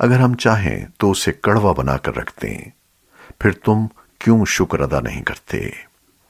اگر ہم چاہیں تو اسے کڑوا بنا کر رکھ دیں، پھر تم کیوں شکر ادا نہیں کرتے؟